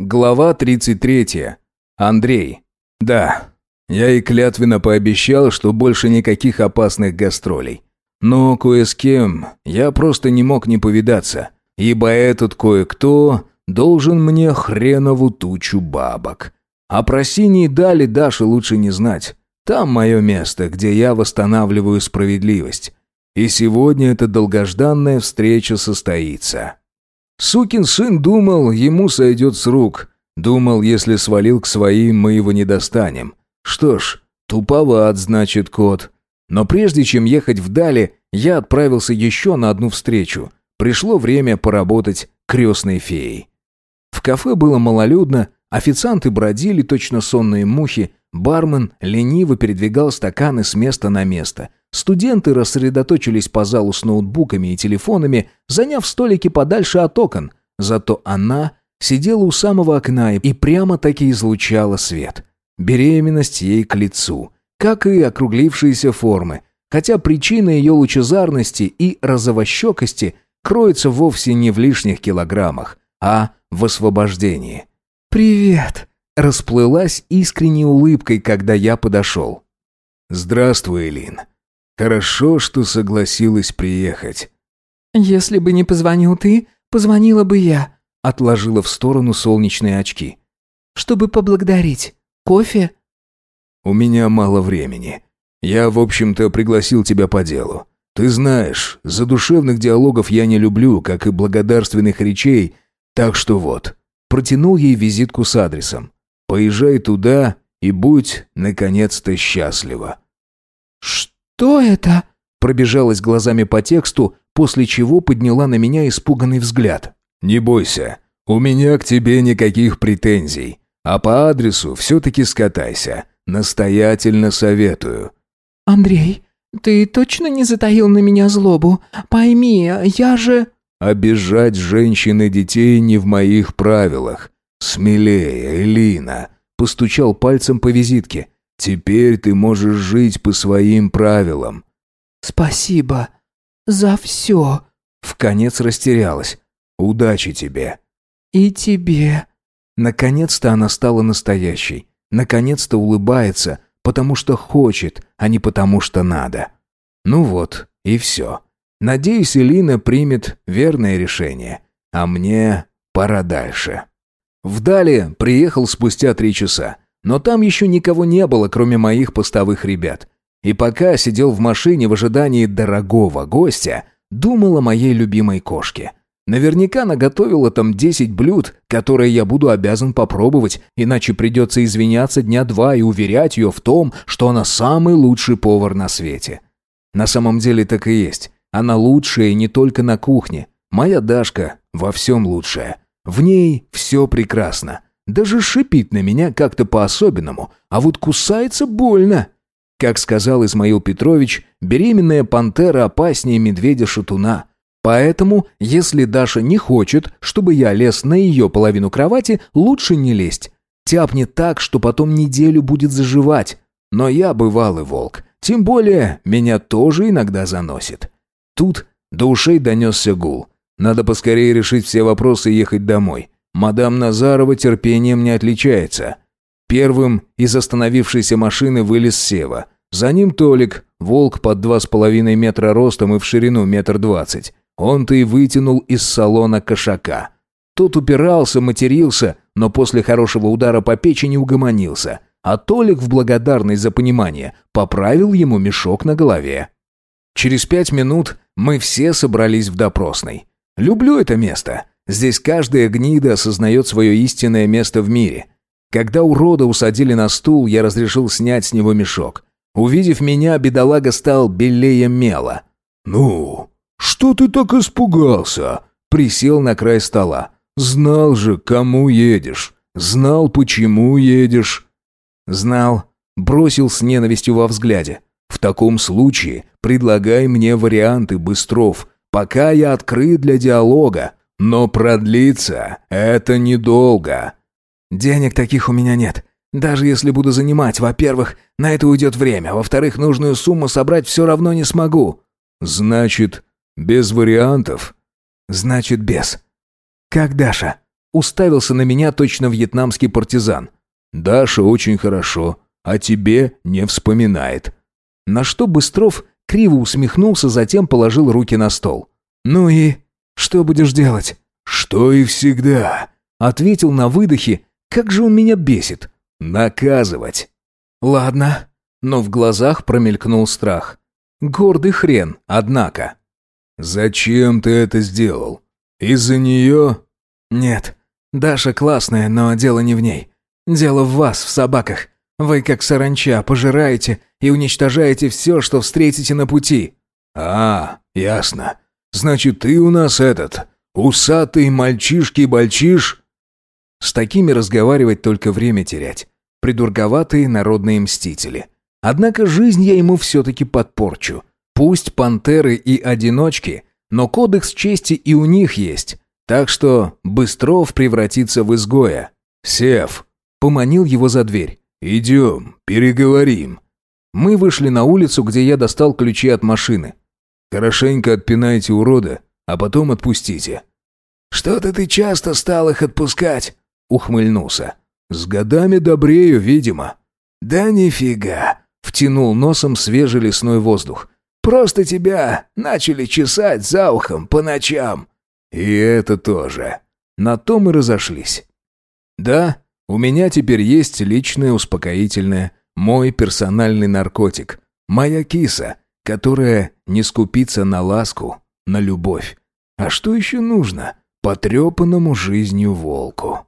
Глава 33. Андрей. Да, я и клятвенно пообещал, что больше никаких опасных гастролей. Но кое с кем я просто не мог не повидаться, ибо этот кое-кто должен мне хренову тучу бабок. А про синие дали Даше лучше не знать. Там мое место, где я восстанавливаю справедливость. И сегодня эта долгожданная встреча состоится. Сукин сын думал, ему сойдет с рук. Думал, если свалил к своим, мы его не достанем. Что ж, туповат, значит, кот. Но прежде чем ехать вдали, я отправился еще на одну встречу. Пришло время поработать крестной феей. В кафе было малолюдно, официанты бродили, точно сонные мухи, бармен лениво передвигал стаканы с места на место – Студенты рассредоточились по залу с ноутбуками и телефонами, заняв столики подальше от окон. Зато она сидела у самого окна и прямо-таки излучала свет. Беременность ей к лицу, как и округлившиеся формы, хотя причина ее лучезарности и розовощекости кроется вовсе не в лишних килограммах, а в освобождении. «Привет!» расплылась искренней улыбкой, когда я подошел. «Здравствуй, Элин. Хорошо, что согласилась приехать. Если бы не позвонил ты, позвонила бы я, отложила в сторону солнечные очки. Чтобы поблагодарить. Кофе? У меня мало времени. Я, в общем-то, пригласил тебя по делу. Ты знаешь, задушевных диалогов я не люблю, как и благодарственных речей, так что вот. Протянул ей визитку с адресом. Поезжай туда и будь, наконец-то, счастлива. Что? «Что это?» Пробежалась глазами по тексту, после чего подняла на меня испуганный взгляд. «Не бойся, у меня к тебе никаких претензий. А по адресу все-таки скатайся. Настоятельно советую». «Андрей, ты точно не затаил на меня злобу? Пойми, я же...» «Обижать женщин и детей не в моих правилах. Смелее, Элина», — постучал пальцем по визитке. Теперь ты можешь жить по своим правилам». «Спасибо за все», — вконец растерялась. «Удачи тебе». «И тебе». Наконец-то она стала настоящей. Наконец-то улыбается, потому что хочет, а не потому что надо. Ну вот, и все. Надеюсь, Элина примет верное решение. А мне пора дальше. Вдали приехал спустя три часа. Но там еще никого не было, кроме моих постовых ребят. И пока сидел в машине в ожидании дорогого гостя, думал о моей любимой кошке. Наверняка наготовила там 10 блюд, которые я буду обязан попробовать, иначе придется извиняться дня два и уверять ее в том, что она самый лучший повар на свете. На самом деле так и есть. Она лучшая не только на кухне. Моя Дашка во всем лучшая. В ней все прекрасно. Даже шипит на меня как-то по-особенному, а вот кусается больно. Как сказал Измаил Петрович, беременная пантера опаснее медведя-шатуна. Поэтому, если Даша не хочет, чтобы я лез на ее половину кровати, лучше не лезть. Тяпнет так, что потом неделю будет заживать. Но я бывалый волк. Тем более, меня тоже иногда заносит. Тут до ушей донесся гул. Надо поскорее решить все вопросы и ехать домой. Мадам Назарова терпением не отличается. Первым из остановившейся машины вылез Сева. За ним Толик, волк под два с половиной метра ростом и в ширину метр двадцать. Он-то и вытянул из салона кошака. Тот упирался, матерился, но после хорошего удара по печени угомонился. А Толик в благодарность за понимание поправил ему мешок на голове. Через пять минут мы все собрались в допросной. Люблю это место. Здесь каждая гнида осознает свое истинное место в мире. Когда урода усадили на стул, я разрешил снять с него мешок. Увидев меня, бедолага стал белее мела. «Ну, что ты так испугался?» Присел на край стола. «Знал же, кому едешь. Знал, почему едешь». «Знал». Бросил с ненавистью во взгляде. «В таком случае предлагай мне варианты, Быстров, пока я открыт для диалога. Но продлится это недолго. Денег таких у меня нет. Даже если буду занимать, во-первых, на это уйдет время, во-вторых, нужную сумму собрать все равно не смогу. Значит, без вариантов? Значит, без. Как Даша? уставился на меня точно вьетнамский партизан. «Даша очень хорошо, а тебе не вспоминает». На что Быстров криво усмехнулся, затем положил руки на стол. «Ну и что будешь делать?» «Что и всегда», — ответил на выдохе. «Как же он меня бесит! Наказывать!» «Ладно», но в глазах промелькнул страх. Гордый хрен, однако. «Зачем ты это сделал? Из-за нее?» «Нет. Даша классная, но дело не в ней. Дело в вас, в собаках. Вы, как саранча, пожираете и уничтожаете все, что встретите на пути». «А, ясно. Значит, ты у нас этот, усатый мальчишки-бальчиш?» С такими разговаривать только время терять. Придурговатые народные мстители. Однако жизнь я ему все-таки подпорчу. Пусть пантеры и одиночки, но кодекс чести и у них есть. Так что Быстров превратится в изгоя. «Сев!» — поманил его за дверь. «Идем, переговорим». Мы вышли на улицу, где я достал ключи от машины. «Хорошенько отпинайте урода, а потом отпустите». «Что-то ты часто стал их отпускать», — ухмыльнулся. «С годами добрею, видимо». «Да нифига», — втянул носом свежий лесной воздух. «Просто тебя начали чесать за ухом по ночам». «И это тоже». На то мы разошлись. «Да, у меня теперь есть личное успокоительное, мой персональный наркотик, моя киса, которая не скупится на ласку, на любовь. А что еще нужно потрепанному жизнью волку?»